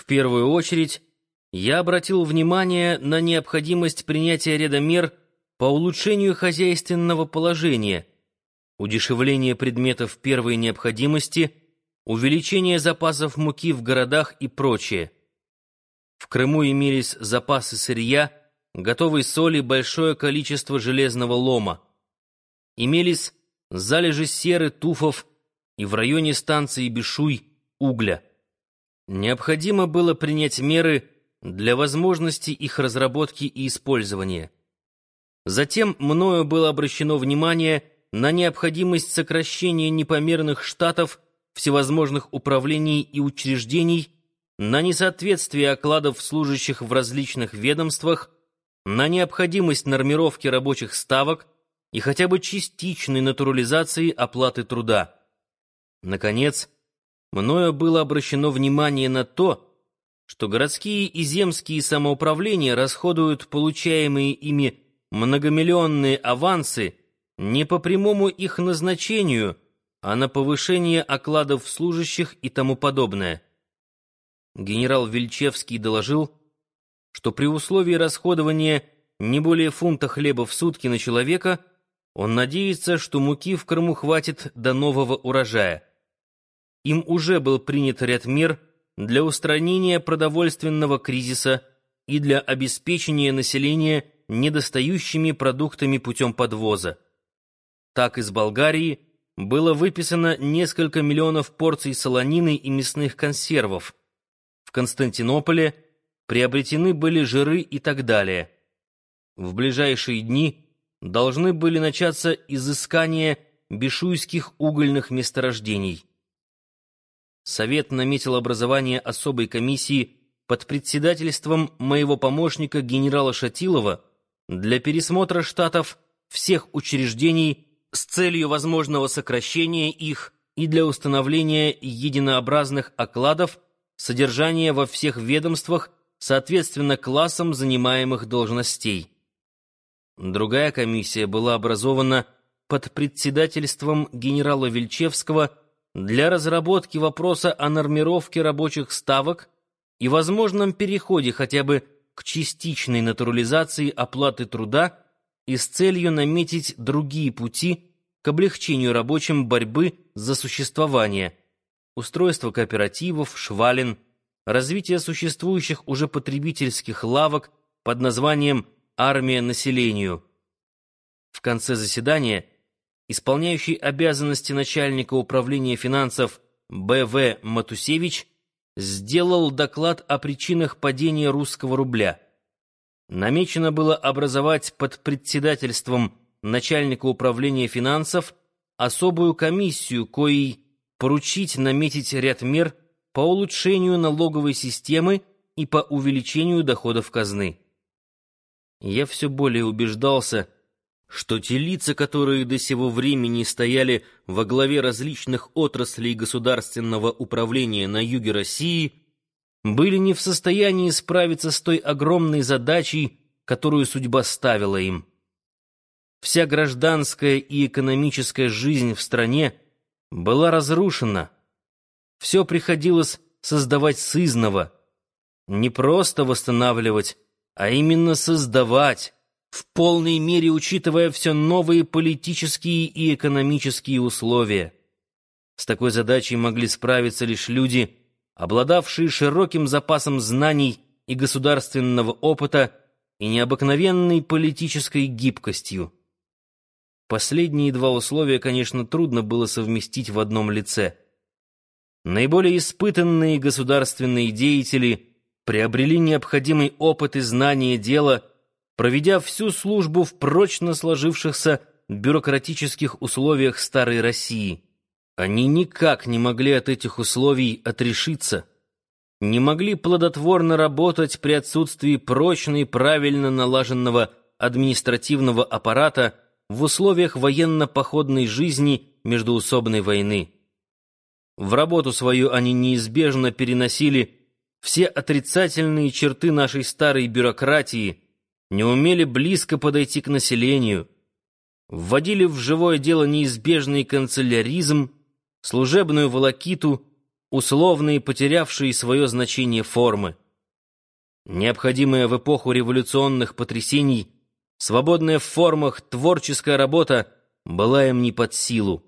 В первую очередь я обратил внимание на необходимость принятия ряда мер по улучшению хозяйственного положения, удешевление предметов первой необходимости, увеличение запасов муки в городах и прочее. В Крыму имелись запасы сырья, готовой соли, большое количество железного лома. Имелись залежи серы, туфов и в районе станции Бешуй угля. Необходимо было принять меры для возможности их разработки и использования. Затем мною было обращено внимание на необходимость сокращения непомерных штатов всевозможных управлений и учреждений, на несоответствие окладов служащих в различных ведомствах, на необходимость нормировки рабочих ставок и хотя бы частичной натурализации оплаты труда. Наконец, мною было обращено внимание на то, что городские и земские самоуправления расходуют получаемые ими многомиллионные авансы не по прямому их назначению, а на повышение окладов служащих и тому подобное. Генерал Вельчевский доложил, что при условии расходования не более фунта хлеба в сутки на человека он надеется, что муки в Крыму хватит до нового урожая им уже был принят ряд мер для устранения продовольственного кризиса и для обеспечения населения недостающими продуктами путем подвоза. Так из Болгарии было выписано несколько миллионов порций солонины и мясных консервов. В Константинополе приобретены были жиры и так далее. В ближайшие дни должны были начаться изыскания бешуйских угольных месторождений. Совет наметил образование особой комиссии под председательством моего помощника генерала Шатилова для пересмотра штатов всех учреждений с целью возможного сокращения их и для установления единообразных окладов содержания во всех ведомствах соответственно классам занимаемых должностей. Другая комиссия была образована под председательством генерала Вельчевского для разработки вопроса о нормировке рабочих ставок и возможном переходе хотя бы к частичной натурализации оплаты труда и с целью наметить другие пути к облегчению рабочим борьбы за существование, устройство кооперативов, швалин, развитие существующих уже потребительских лавок под названием «Армия населению». В конце заседания исполняющий обязанности начальника управления финансов Б.В. Матусевич, сделал доклад о причинах падения русского рубля. Намечено было образовать под председательством начальника управления финансов особую комиссию, коей поручить наметить ряд мер по улучшению налоговой системы и по увеличению доходов казны. Я все более убеждался, что те лица, которые до сего времени стояли во главе различных отраслей государственного управления на юге России, были не в состоянии справиться с той огромной задачей, которую судьба ставила им. Вся гражданская и экономическая жизнь в стране была разрушена. Все приходилось создавать сызново, не просто восстанавливать, а именно создавать, в полной мере учитывая все новые политические и экономические условия. С такой задачей могли справиться лишь люди, обладавшие широким запасом знаний и государственного опыта и необыкновенной политической гибкостью. Последние два условия, конечно, трудно было совместить в одном лице. Наиболее испытанные государственные деятели приобрели необходимый опыт и знание дела – проведя всю службу в прочно сложившихся бюрократических условиях старой России. Они никак не могли от этих условий отрешиться, не могли плодотворно работать при отсутствии прочно и правильно налаженного административного аппарата в условиях военно-походной жизни междуусобной войны. В работу свою они неизбежно переносили все отрицательные черты нашей старой бюрократии – не умели близко подойти к населению, вводили в живое дело неизбежный канцеляризм, служебную волокиту условные, потерявшие свое значение формы. Необходимая в эпоху революционных потрясений, свободная в формах творческая работа была им не под силу.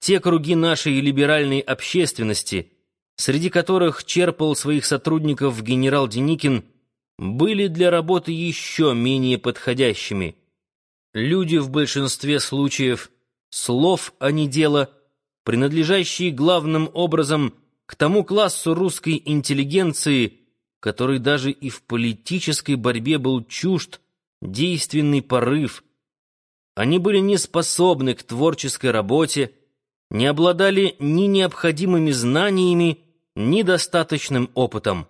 Те круги нашей либеральной общественности, среди которых черпал своих сотрудников генерал Деникин, были для работы еще менее подходящими. Люди в большинстве случаев слов, а не дела, принадлежащие главным образом к тому классу русской интеллигенции, который даже и в политической борьбе был чужд действенный порыв. Они были не способны к творческой работе, не обладали ни необходимыми знаниями, ни достаточным опытом.